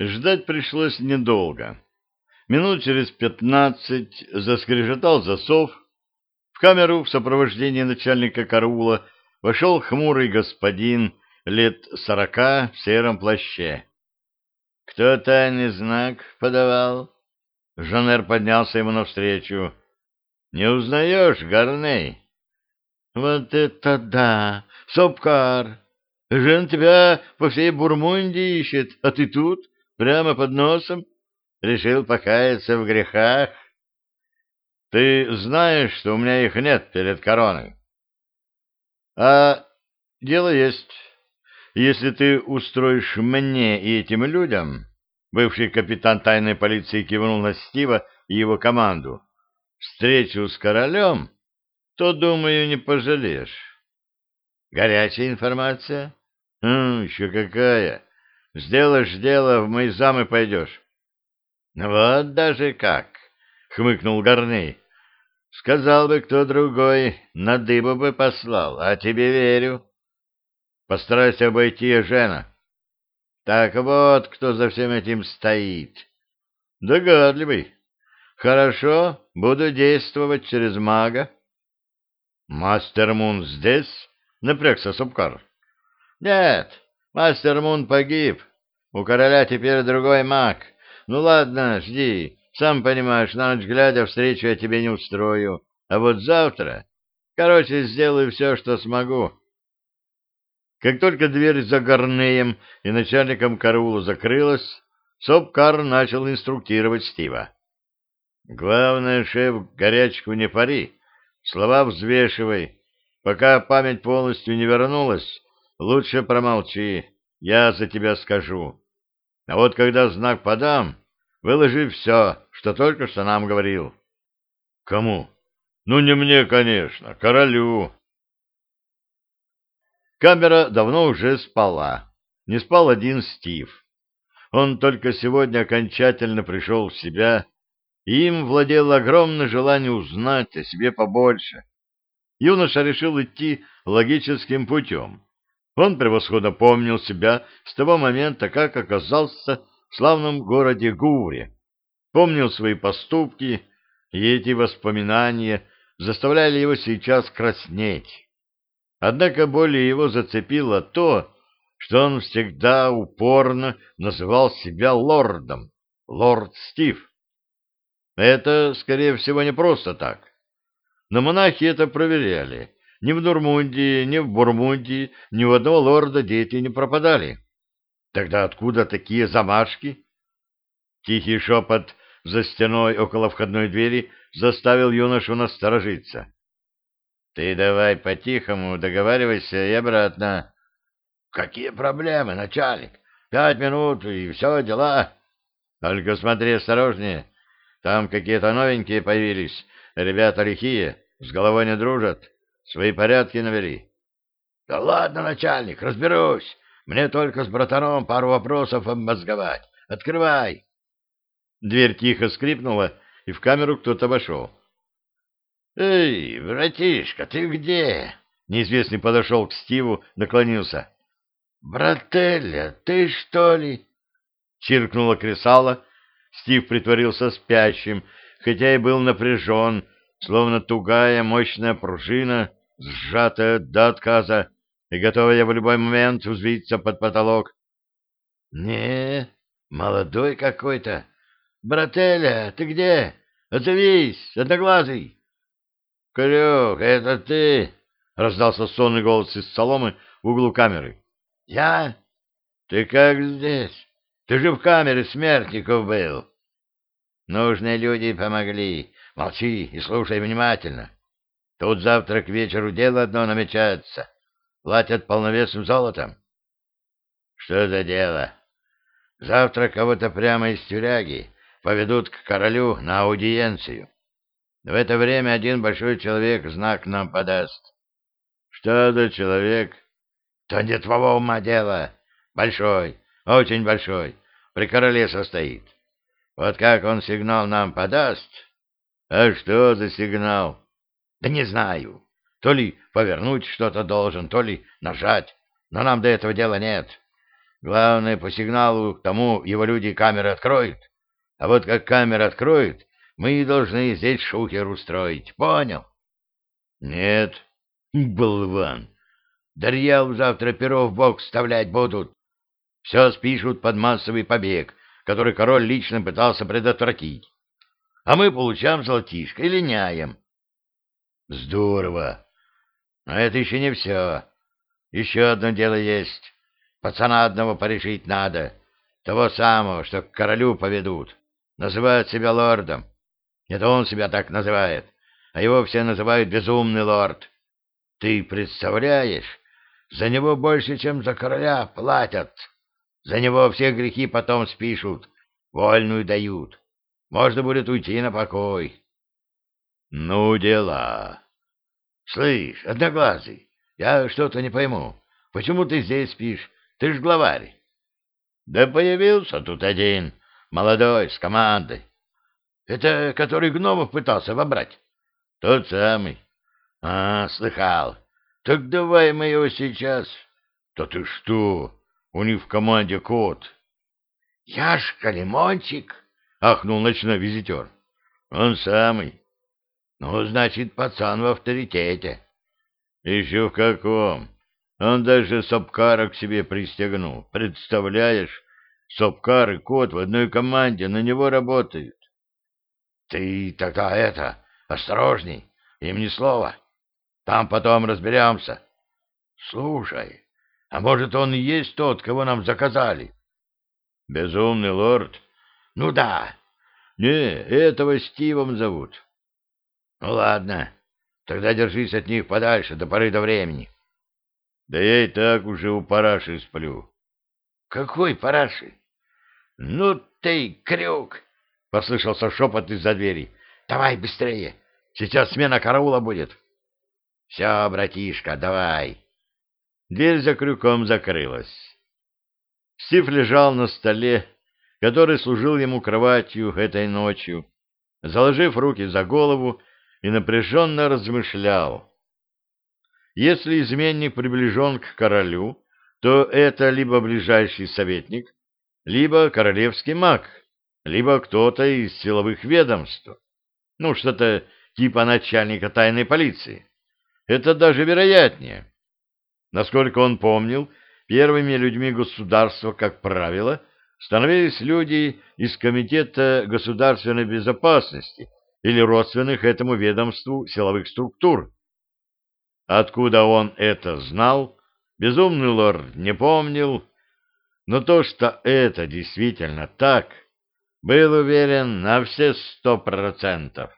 Ждать пришлось недолго. Минут через пятнадцать заскрежетал засов. В камеру в сопровождении начальника караула вошел хмурый господин лет сорока в сером плаще. — Кто тайный знак подавал? Жанер поднялся ему навстречу. — Не узнаешь, Горней? — Вот это да! Сопкар! Жен тебя по всей Бурмундии ищет, а ты тут? Прямо под носом? Решил покаяться в грехах? Ты знаешь, что у меня их нет перед короной? А дело есть. Если ты устроишь мне и этим людям, бывший капитан тайной полиции кивнул на Стива и его команду, встречу с королем, то, думаю, не пожалеешь. Горячая информация? Хм, еще какая. Сделаешь дело, в мои замы пойдешь. — Вот даже как, — хмыкнул Горней. — Сказал бы кто другой, на дыбу бы послал, а тебе верю. Постарайся обойти Жена. Так вот, кто за всем этим стоит. Догадливый. Хорошо, буду действовать через мага. Мастер Мун здесь? Напрягся Субкар. Нет, Мастер Мун погиб. У короля теперь другой маг. Ну ладно, жди. Сам понимаешь, на ночь глядя встречу я тебе не устрою. А вот завтра... Короче, сделаю все, что смогу. Как только дверь за Горнеем и начальником караула закрылась, Сопкар начал инструктировать Стива. «Главное, шеф, горячку не пари, слова взвешивай. Пока память полностью не вернулась, Лучше промолчи, я за тебя скажу. А вот когда знак подам, выложи все, что только что нам говорил. Кому? Ну, не мне, конечно, королю. Камера давно уже спала. Не спал один Стив. Он только сегодня окончательно пришел в себя, и им владело огромное желание узнать о себе побольше. Юноша решил идти логическим путем он превосходно помнил себя с того момента, как оказался в славном городе Гуре, помнил свои поступки, и эти воспоминания заставляли его сейчас краснеть. Однако более его зацепило то, что он всегда упорно называл себя лордом, лорд Стив. Это, скорее всего, не просто так. Но монахи это проверяли, ни в Нурмундии, ни в Бурмундии ни у одного лорда дети не пропадали. Тогда откуда такие замашки? Тихий шепот за стеной около входной двери заставил юношу насторожиться. — Ты давай по-тихому договаривайся и обратно. — Какие проблемы, начальник? Пять минут и все, дела. — Только смотри осторожнее. Там какие-то новенькие появились. Ребята лихие, с головой не дружат. Свои порядки навели. — Да ладно, начальник, разберусь. Мне только с братаном пару вопросов обмозговать. Открывай. Дверь тихо скрипнула, и в камеру кто-то вошел. — Эй, братишка, ты где? Неизвестный подошел к Стиву, наклонился. — Брателля, ты что ли? Чиркнуло кресало. Стив притворился спящим, хотя и был напряжен, словно тугая мощная пружина, сжатая до отказа и готовая в любой момент взвиться под потолок. — Не, молодой какой-то. Брателя, ты где? Отзовись, одноглазый. — Крюк, это ты? — раздался сонный голос из соломы в углу камеры. — Я? Ты как здесь? Ты же в камере смертников был. Нужные люди помогли. Молчи и слушай внимательно. Тут завтра к вечеру дело одно намечается. Платят полновесным золотом. Что за дело? Завтра кого-то прямо из тюряги поведут к королю на аудиенцию. В это время один большой человек знак нам подаст. Что за человек? То не твоего ума дело. Большой, очень большой. При короле состоит. Вот как он сигнал нам подаст... А что за сигнал? Да не знаю. То ли повернуть что-то должен, то ли нажать. Но нам до этого дела нет. Главное, по сигналу к тому его люди камеры откроют. А вот как камеры откроют, мы должны здесь шухер устроить. Понял? Нет, болван. Дарьял завтра перо в бок вставлять будут. Все спишут под массовый побег, который король лично пытался предотвратить. А мы получаем золотишко и линяем. Здорово. Но это еще не все. Еще одно дело есть. Пацана одного порешить надо. Того самого, что к королю поведут. Называют себя лордом. Это он себя так называет, а его все называют безумный лорд. Ты представляешь, за него больше, чем за короля, платят. За него все грехи потом спишут, вольную дают. Можно будет уйти на покой. Ну, дела. Слышь, одноглазый, я что-то не пойму. Почему ты здесь спишь? Ты ж главарь. Да появился тут один, молодой, с командой. Это который гномов пытался вобрать? Тот самый. А, слыхал. Так давай мы его сейчас. Да ты что? У них в команде кот. Яшка Лимончик? Ахнул ночной визитер. Он самый. Ну, значит, пацан в авторитете. Еще в каком? Он даже Сапкара к себе пристегнул. Представляешь, Сапкар и кот в одной команде на него работают. Ты тогда это, осторожней, им ни слова. Там потом разберемся. Слушай, а может, он и есть тот, кого нам заказали? Безумный лорд? Ну да. Не, этого Стивом зовут. Ну ладно, тогда держись от них подальше до поры до времени. Да я и так уже у параши сплю. Какой параши? Ну ты, крюк! — послышался шепот из-за двери. — Давай быстрее! Сейчас смена караула будет. — Все, братишка, давай. Дверь за крюком закрылась. Стив лежал на столе, который служил ему кроватью этой ночью, заложив руки за голову и напряженно размышлял. Если изменник приближен к королю, то это либо ближайший советник, либо королевский маг, либо кто-то из силовых ведомств. Ну, что-то типа начальника тайной полиции. Это даже вероятнее. Насколько он помнил, первыми людьми государства, как правило, становились люди из Комитета государственной безопасности или родственных этому ведомству силовых структур. Откуда он это знал, безумный лорд не помнил, но то, что это действительно так, был уверен на все сто процентов.